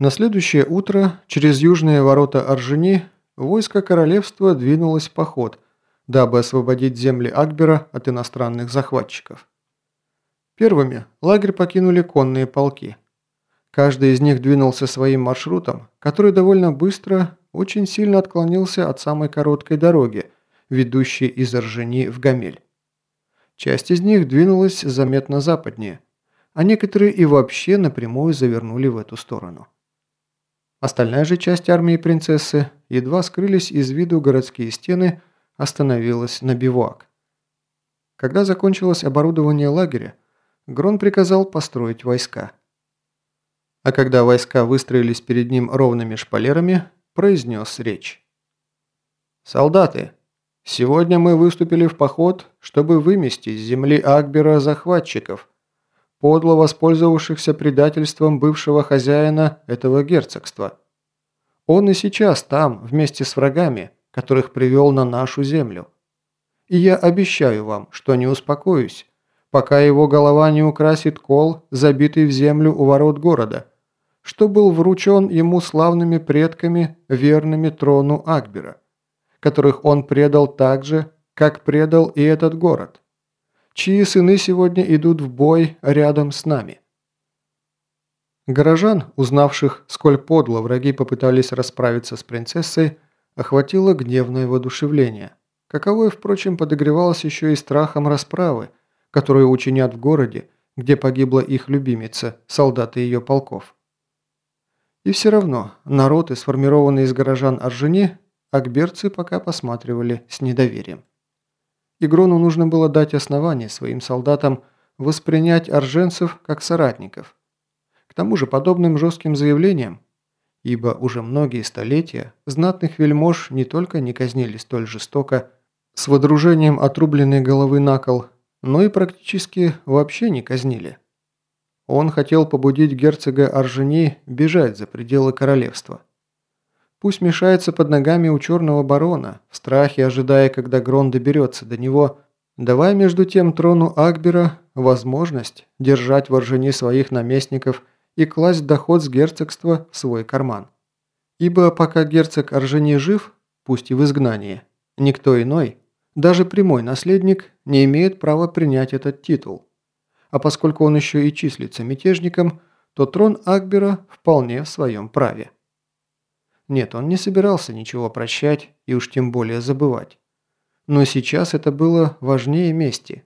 На следующее утро через южные ворота Оржени войско королевства двинулось в поход, дабы освободить земли Акбера от иностранных захватчиков. Первыми лагерь покинули конные полки. Каждый из них двинулся своим маршрутом, который довольно быстро очень сильно отклонился от самой короткой дороги, ведущей из Оржени в Гамель. Часть из них двинулась заметно западнее, а некоторые и вообще напрямую завернули в эту сторону. Остальная же часть армии принцессы, едва скрылись из виду городские стены, остановилась на бивуак. Когда закончилось оборудование лагеря, Грон приказал построить войска. А когда войска выстроились перед ним ровными шпалерами, произнес речь. «Солдаты, сегодня мы выступили в поход, чтобы вымести с земли Акбера захватчиков, подло воспользовавшихся предательством бывшего хозяина этого герцогства. Он и сейчас там, вместе с врагами, которых привел на нашу землю. И я обещаю вам, что не успокоюсь, пока его голова не украсит кол, забитый в землю у ворот города, что был вручен ему славными предками, верными трону Акбера, которых он предал так же, как предал и этот город чьи сыны сегодня идут в бой рядом с нами. Горожан, узнавших, сколь подло враги попытались расправиться с принцессой, охватило гневное воодушевление, каковое, впрочем, подогревалось еще и страхом расправы, которую учинят в городе, где погибла их любимица, солдаты ее полков. И все равно народы, сформированные из горожан Оржени, акберцы пока посматривали с недоверием. Игрону нужно было дать основание своим солдатам воспринять орженцев как соратников. К тому же подобным жестким заявлениям, ибо уже многие столетия знатных вельмож не только не казнили столь жестоко, с водружением отрубленной головы на кол, но и практически вообще не казнили. Он хотел побудить герцога Оржени бежать за пределы королевства. Пусть мешается под ногами у черного барона, в страхе ожидая, когда Грон доберется до него, давая между тем трону Акбера возможность держать в Оржени своих наместников и класть доход с герцогства в свой карман. Ибо пока герцог Оржени жив, пусть и в изгнании, никто иной, даже прямой наследник, не имеет права принять этот титул. А поскольку он еще и числится мятежником, то трон Акбера вполне в своем праве. Нет, он не собирался ничего прощать и уж тем более забывать. Но сейчас это было важнее мести.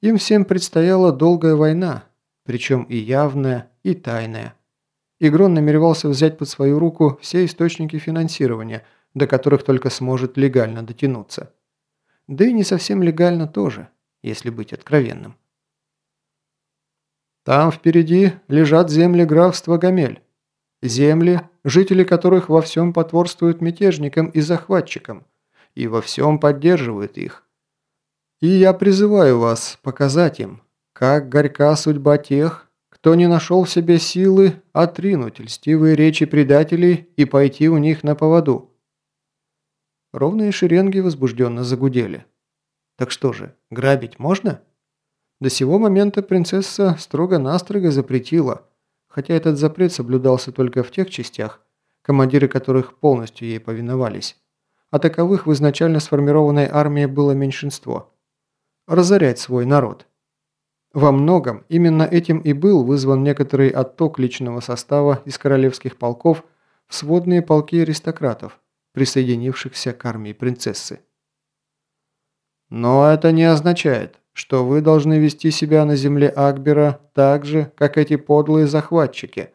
Им всем предстояла долгая война, причем и явная, и тайная. Игрон намеревался взять под свою руку все источники финансирования, до которых только сможет легально дотянуться. Да и не совсем легально тоже, если быть откровенным. Там впереди лежат земли графства Гамель. Земли, жители которых во всем потворствуют мятежникам и захватчикам, и во всем поддерживают их. И я призываю вас показать им, как горька судьба тех, кто не нашел в себе силы отринуть льстивые речи предателей и пойти у них на поводу. Ровные шеренги возбужденно загудели. Так что же, грабить можно? До сего момента принцесса строго-настрого запретила – хотя этот запрет соблюдался только в тех частях, командиры которых полностью ей повиновались, а таковых в изначально сформированной армии было меньшинство. Разорять свой народ. Во многом именно этим и был вызван некоторый отток личного состава из королевских полков в сводные полки аристократов, присоединившихся к армии принцессы. Но это не означает, что вы должны вести себя на земле Акбера так же, как эти подлые захватчики».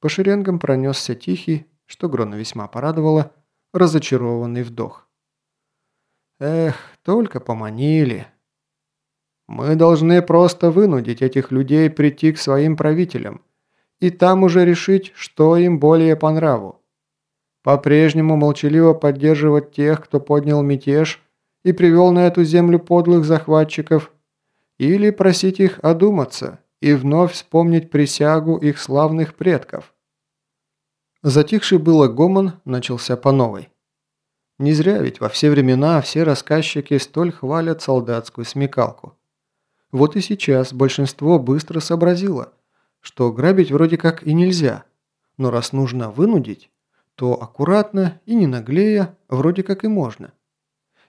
По шеренгам пронесся тихий, что Грона весьма порадовало, разочарованный вдох. «Эх, только поманили. Мы должны просто вынудить этих людей прийти к своим правителям и там уже решить, что им более по нраву. По-прежнему молчаливо поддерживать тех, кто поднял мятеж – и привел на эту землю подлых захватчиков, или просить их одуматься и вновь вспомнить присягу их славных предков. Затихший было гомон начался по новой. Не зря ведь во все времена все рассказчики столь хвалят солдатскую смекалку. Вот и сейчас большинство быстро сообразило, что грабить вроде как и нельзя, но раз нужно вынудить, то аккуратно и не наглея вроде как и можно.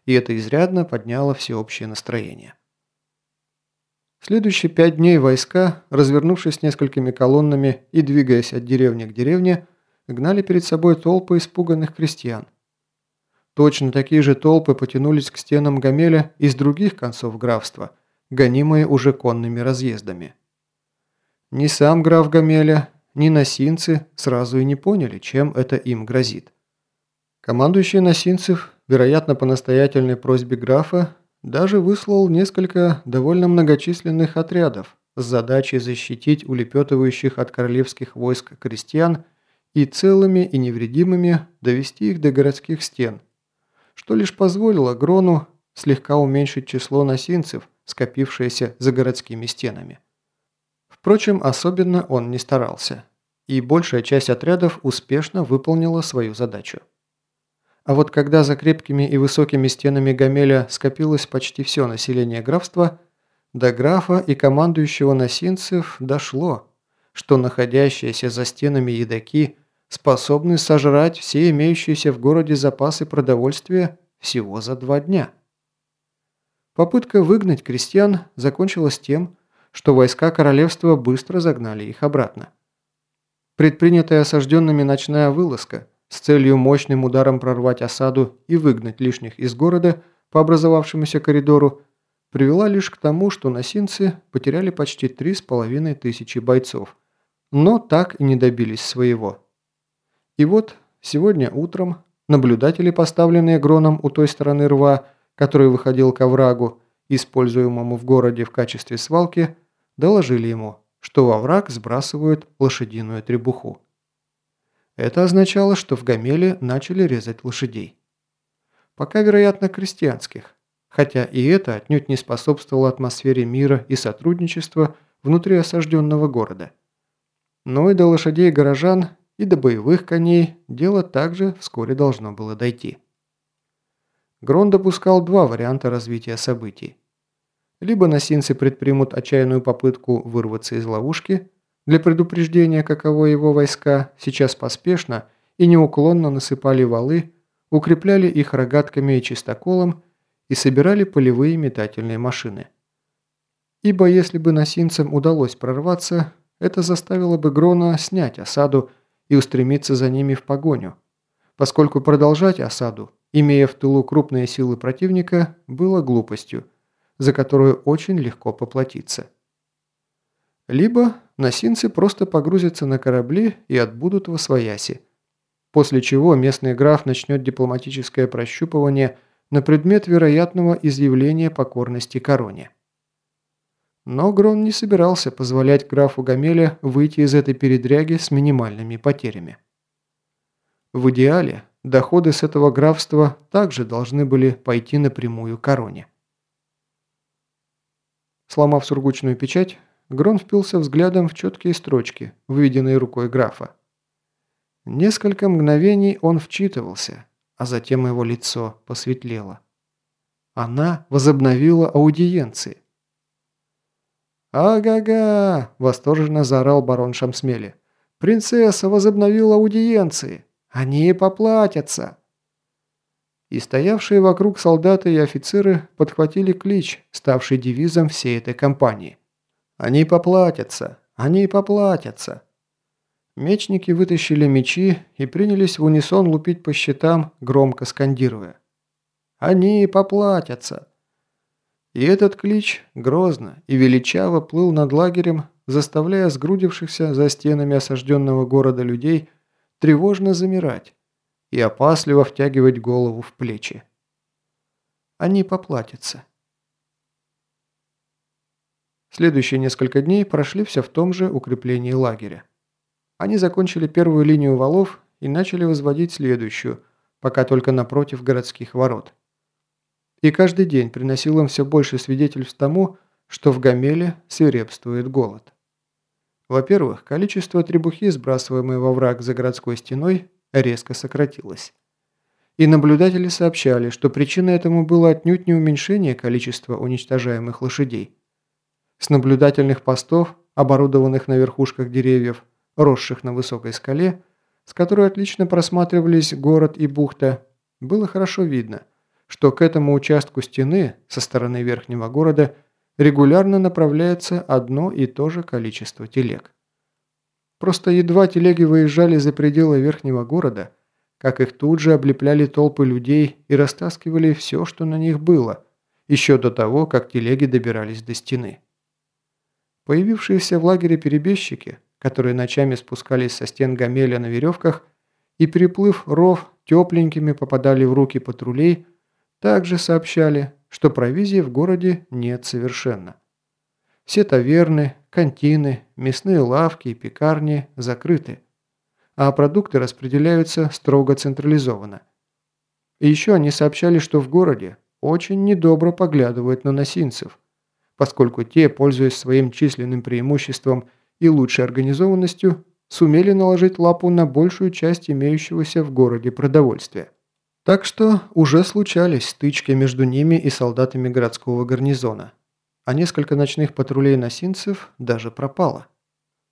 И это изрядно подняло всеобщее настроение. Следующие пять дней войска, развернувшись несколькими колоннами и двигаясь от деревни к деревне, гнали перед собой толпы испуганных крестьян. Точно такие же толпы потянулись к стенам Гамеля из других концов графства, гонимые уже конными разъездами. Ни сам граф Гамеля, ни носинцы сразу и не поняли, чем это им грозит. Командующий носинцев, вероятно по настоятельной просьбе графа, даже выслал несколько довольно многочисленных отрядов с задачей защитить улепетывающих от королевских войск крестьян и целыми и невредимыми довести их до городских стен, что лишь позволило Грону слегка уменьшить число носинцев, скопившееся за городскими стенами. Впрочем, особенно он не старался, и большая часть отрядов успешно выполнила свою задачу. А вот когда за крепкими и высокими стенами Гамеля скопилось почти все население графства, до графа и командующего носинцев дошло, что находящиеся за стенами едоки – способны сожрать все имеющиеся в городе запасы продовольствия всего за два дня. Попытка выгнать крестьян закончилась тем, что войска королевства быстро загнали их обратно. Предпринятая осажденными ночная вылазка с целью мощным ударом прорвать осаду и выгнать лишних из города по образовавшемуся коридору привела лишь к тому, что носинцы потеряли почти три с половиной тысячи бойцов, но так и не добились своего. И вот сегодня утром наблюдатели, поставленные Гроном у той стороны рва, который выходил к оврагу, используемому в городе в качестве свалки, доложили ему, что во враг сбрасывают лошадиную требуху. Это означало, что в Гамеле начали резать лошадей. Пока, вероятно, крестьянских, хотя и это отнюдь не способствовало атмосфере мира и сотрудничества внутри осажденного города. Но и до лошадей горожан и до боевых коней дело также вскоре должно было дойти. Грон допускал два варианта развития событий. Либо носинцы предпримут отчаянную попытку вырваться из ловушки, для предупреждения, каково его войска сейчас поспешно и неуклонно насыпали валы, укрепляли их рогатками и чистоколом и собирали полевые метательные машины. Ибо если бы носинцам удалось прорваться, это заставило бы Грона снять осаду и устремиться за ними в погоню, поскольку продолжать осаду, имея в тылу крупные силы противника, было глупостью, за которую очень легко поплатиться. Либо носинцы просто погрузятся на корабли и отбудут во свояси, после чего местный граф начнет дипломатическое прощупывание на предмет вероятного изъявления покорности короне. Но Грон не собирался позволять графу Гамеле выйти из этой передряги с минимальными потерями. В идеале доходы с этого графства также должны были пойти напрямую короне. Сломав сургучную печать, Грон впился взглядом в четкие строчки, выведенные рукой графа. Несколько мгновений он вчитывался, а затем его лицо посветлело. Она возобновила аудиенции. «Ага-га!» – восторженно заорал барон Шамсмели. «Принцесса возобновила аудиенции! Они поплатятся!» И стоявшие вокруг солдаты и офицеры подхватили клич, ставший девизом всей этой кампании. «Они поплатятся! Они поплатятся!» Мечники вытащили мечи и принялись в унисон лупить по щитам, громко скандируя. «Они поплатятся!» И этот клич грозно и величаво плыл над лагерем, заставляя сгрудившихся за стенами осажденного города людей тревожно замирать и опасливо втягивать голову в плечи. Они поплатятся. Следующие несколько дней прошли все в том же укреплении лагеря. Они закончили первую линию валов и начали возводить следующую, пока только напротив городских ворот и каждый день приносил им все больше свидетельств тому, что в Гамеле свирепствует голод. Во-первых, количество требухи, сбрасываемой во враг за городской стеной, резко сократилось. И наблюдатели сообщали, что причиной этому было отнюдь не уменьшение количества уничтожаемых лошадей. С наблюдательных постов оборудованных на верхушках деревьев, росших на высокой скале, с которой отлично просматривались город и бухта, было хорошо видно, что к этому участку стены со стороны верхнего города регулярно направляется одно и то же количество телег. Просто едва телеги выезжали за пределы верхнего города, как их тут же облепляли толпы людей и растаскивали все, что на них было, еще до того, как телеги добирались до стены. Появившиеся в лагере перебежчики, которые ночами спускались со стен Гамеля на веревках и, переплыв ров, тепленькими попадали в руки патрулей, также сообщали, что провизии в городе нет совершенно. Все таверны, кантины, мясные лавки и пекарни закрыты, а продукты распределяются строго централизованно. И еще они сообщали, что в городе очень недобро поглядывают на носинцев, поскольку те, пользуясь своим численным преимуществом и лучшей организованностью, сумели наложить лапу на большую часть имеющегося в городе продовольствия. Так что уже случались стычки между ними и солдатами городского гарнизона, а несколько ночных патрулей носинцев даже пропало.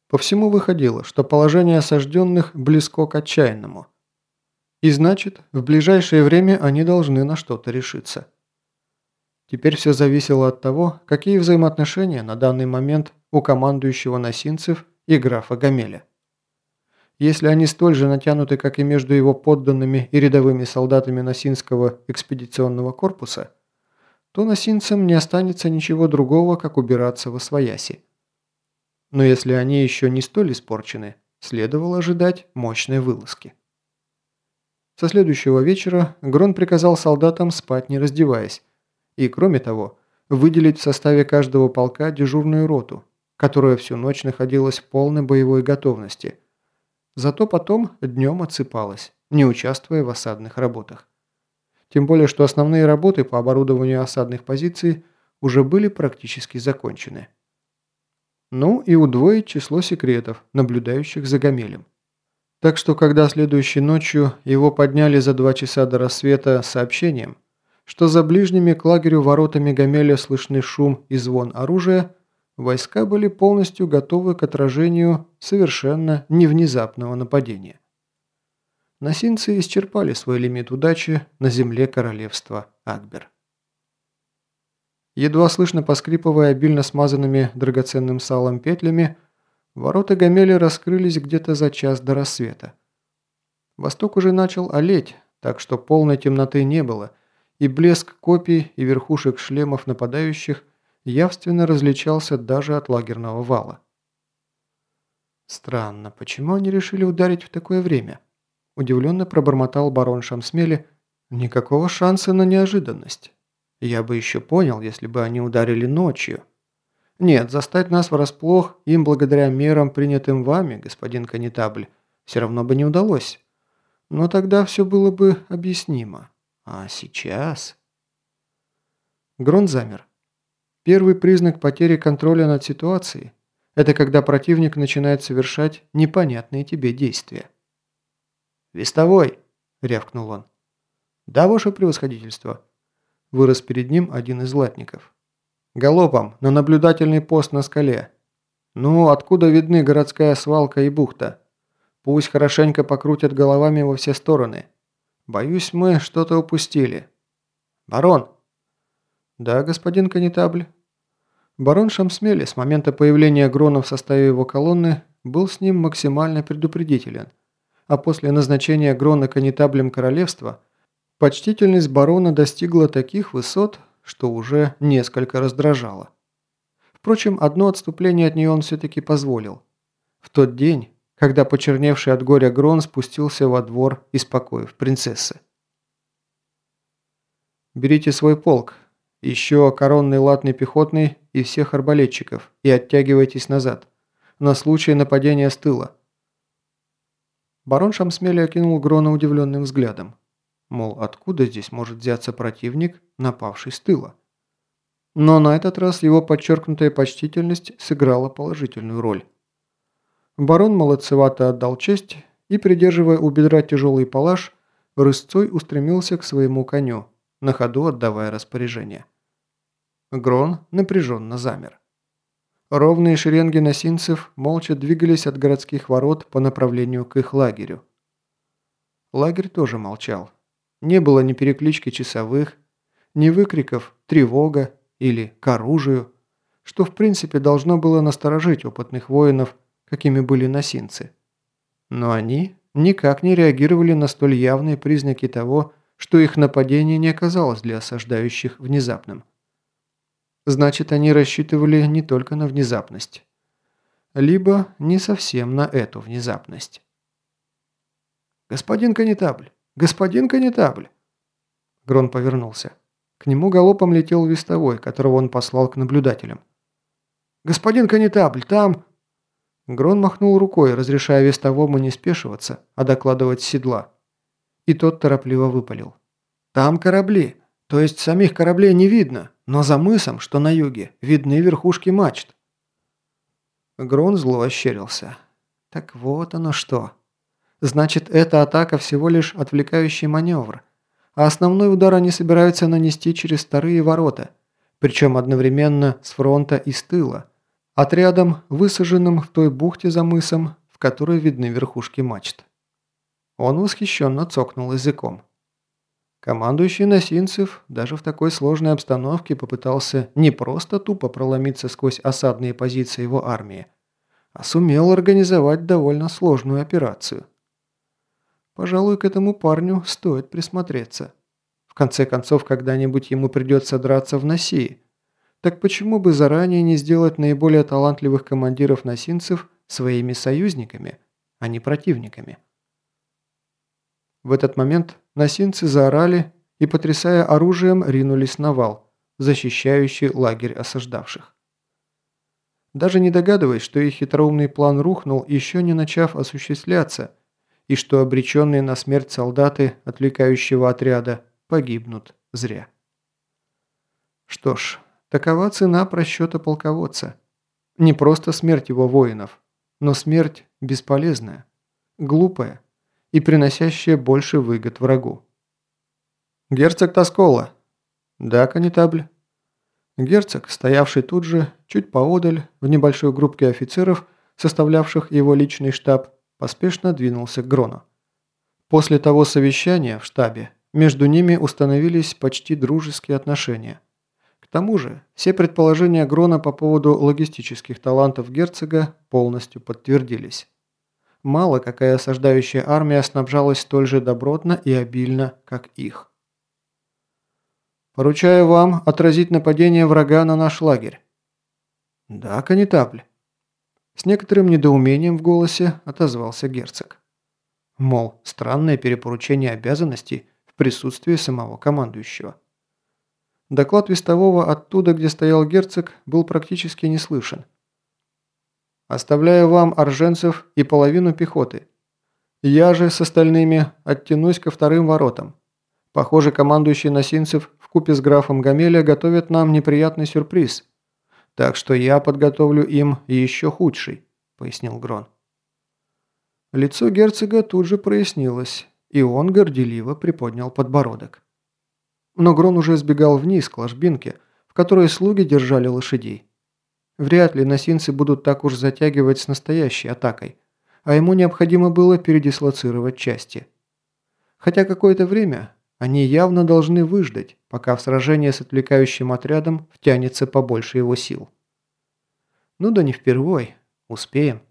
По всему выходило, что положение осажденных близко к отчаянному. И значит, в ближайшее время они должны на что-то решиться. Теперь все зависело от того, какие взаимоотношения на данный момент у командующего носинцев и графа Гамеля. Если они столь же натянуты, как и между его подданными и рядовыми солдатами Носинского экспедиционного корпуса, то носинцам не останется ничего другого, как убираться во свояси. Но если они еще не столь испорчены, следовало ожидать мощной вылазки. Со следующего вечера Грон приказал солдатам спать не раздеваясь, и, кроме того, выделить в составе каждого полка дежурную роту, которая всю ночь находилась в полной боевой готовности – Зато потом днем отсыпалась, не участвуя в осадных работах. Тем более, что основные работы по оборудованию осадных позиций уже были практически закончены. Ну и удвоить число секретов, наблюдающих за Гамелем. Так что, когда следующей ночью его подняли за два часа до рассвета сообщением, что за ближними к лагерю воротами Гамеля слышны шум и звон оружия, войска были полностью готовы к отражению совершенно невнезапного нападения. Носинцы исчерпали свой лимит удачи на земле королевства Акбер. Едва слышно поскрипывая обильно смазанными драгоценным салом петлями, ворота Гамеля раскрылись где-то за час до рассвета. Восток уже начал олеть, так что полной темноты не было, и блеск копий и верхушек шлемов нападающих – явственно различался даже от лагерного вала. «Странно, почему они решили ударить в такое время?» Удивленно пробормотал барон Шамсмели. «Никакого шанса на неожиданность. Я бы еще понял, если бы они ударили ночью. Нет, застать нас врасплох им благодаря мерам, принятым вами, господин Канитабль, все равно бы не удалось. Но тогда все было бы объяснимо. А сейчас...» Грон замер. Первый признак потери контроля над ситуацией – это когда противник начинает совершать непонятные тебе действия. «Вестовой!» – рявкнул он. «Да, ваше превосходительство!» – вырос перед ним один из латников. «Галопом, на наблюдательный пост на скале. Ну, откуда видны городская свалка и бухта? Пусть хорошенько покрутят головами во все стороны. Боюсь, мы что-то упустили. Барон!» «Да, господин конетабль». Барон Шамсмели с момента появления Грона в составе его колонны был с ним максимально предупредителен, а после назначения Грона конетаблем королевства почтительность барона достигла таких высот, что уже несколько раздражала. Впрочем, одно отступление от нее он все-таки позволил. В тот день, когда почерневший от горя Грон спустился во двор из покоев принцессы. «Берите свой полк, еще коронный латный пехотный и всех арбалетчиков и оттягивайтесь назад. На случай нападения с тыла». Барон Шамсмели окинул Грона удивленным взглядом. Мол, откуда здесь может взяться противник, напавший с тыла? Но на этот раз его подчеркнутая почтительность сыграла положительную роль. Барон молодцевато отдал честь и, придерживая у бедра тяжелый палаш, рысцой устремился к своему коню, на ходу отдавая распоряжение. Грон напряженно замер. Ровные шеренги носинцев молча двигались от городских ворот по направлению к их лагерю. Лагерь тоже молчал. Не было ни переклички часовых, ни выкриков «тревога» или «к оружию», что в принципе должно было насторожить опытных воинов, какими были носинцы. Но они никак не реагировали на столь явные признаки того, что их нападение не оказалось для осаждающих внезапным. Значит, они рассчитывали не только на внезапность. Либо не совсем на эту внезапность. «Господин Канитабль! Господин Канитабль!» Грон повернулся. К нему галопом летел вестовой, которого он послал к наблюдателям. «Господин Канитабль, там...» Грон махнул рукой, разрешая вестовому не спешиваться, а докладывать седла. И тот торопливо выпалил. «Там корабли. То есть самих кораблей не видно, но за мысом, что на юге, видны верхушки мачт». Грон зло ощерился. «Так вот оно что. Значит, эта атака всего лишь отвлекающий маневр, а основной удар они собираются нанести через старые ворота, причем одновременно с фронта и с тыла, отрядом, высаженным в той бухте за мысом, в которой видны верхушки мачт. Он восхищенно цокнул языком. Командующий Носинцев даже в такой сложной обстановке попытался не просто тупо проломиться сквозь осадные позиции его армии, а сумел организовать довольно сложную операцию. Пожалуй, к этому парню стоит присмотреться. В конце концов, когда-нибудь ему придется драться в Носии. Так почему бы заранее не сделать наиболее талантливых командиров носинцев своими союзниками, а не противниками? В этот момент носинцы заорали и, потрясая оружием, ринулись на вал, защищающий лагерь осаждавших. Даже не догадываясь, что их хитроумный план рухнул, еще не начав осуществляться – и что обреченные на смерть солдаты отвлекающего отряда погибнут зря. Что ж, такова цена просчета полководца. Не просто смерть его воинов, но смерть бесполезная, глупая и приносящая больше выгод врагу. «Герцог Тоскола!» «Да, конетабль». Герцог, стоявший тут же, чуть поодаль, в небольшой группке офицеров, составлявших его личный штаб, поспешно двинулся к Грону. После того совещания в штабе между ними установились почти дружеские отношения. Тому же, все предположения Грона по поводу логистических талантов герцога полностью подтвердились. Мало какая осаждающая армия снабжалась столь же добротно и обильно, как их. «Поручаю вам отразить нападение врага на наш лагерь». «Да, конетабль». С некоторым недоумением в голосе отозвался герцог. Мол, странное перепоручение обязанностей в присутствии самого командующего. Доклад вестового оттуда, где стоял герцог, был практически не слышен. «Оставляю вам орженцев и половину пехоты. Я же с остальными оттянусь ко вторым воротам. Похоже, командующий Носинцев в купе с графом Гамеля готовит нам неприятный сюрприз – так что я подготовлю им еще худший», – пояснил Грон. Лицо герцога тут же прояснилось, и он горделиво приподнял подбородок. Но Грон уже сбегал вниз к ложбинке, в которой слуги держали лошадей. Вряд ли носинцы будут так уж затягивать с настоящей атакой, а ему необходимо было передислоцировать части. Хотя какое-то время они явно должны выждать, пока в сражение с отвлекающим отрядом втянется побольше его сил. Ну да не впервой. Успеем.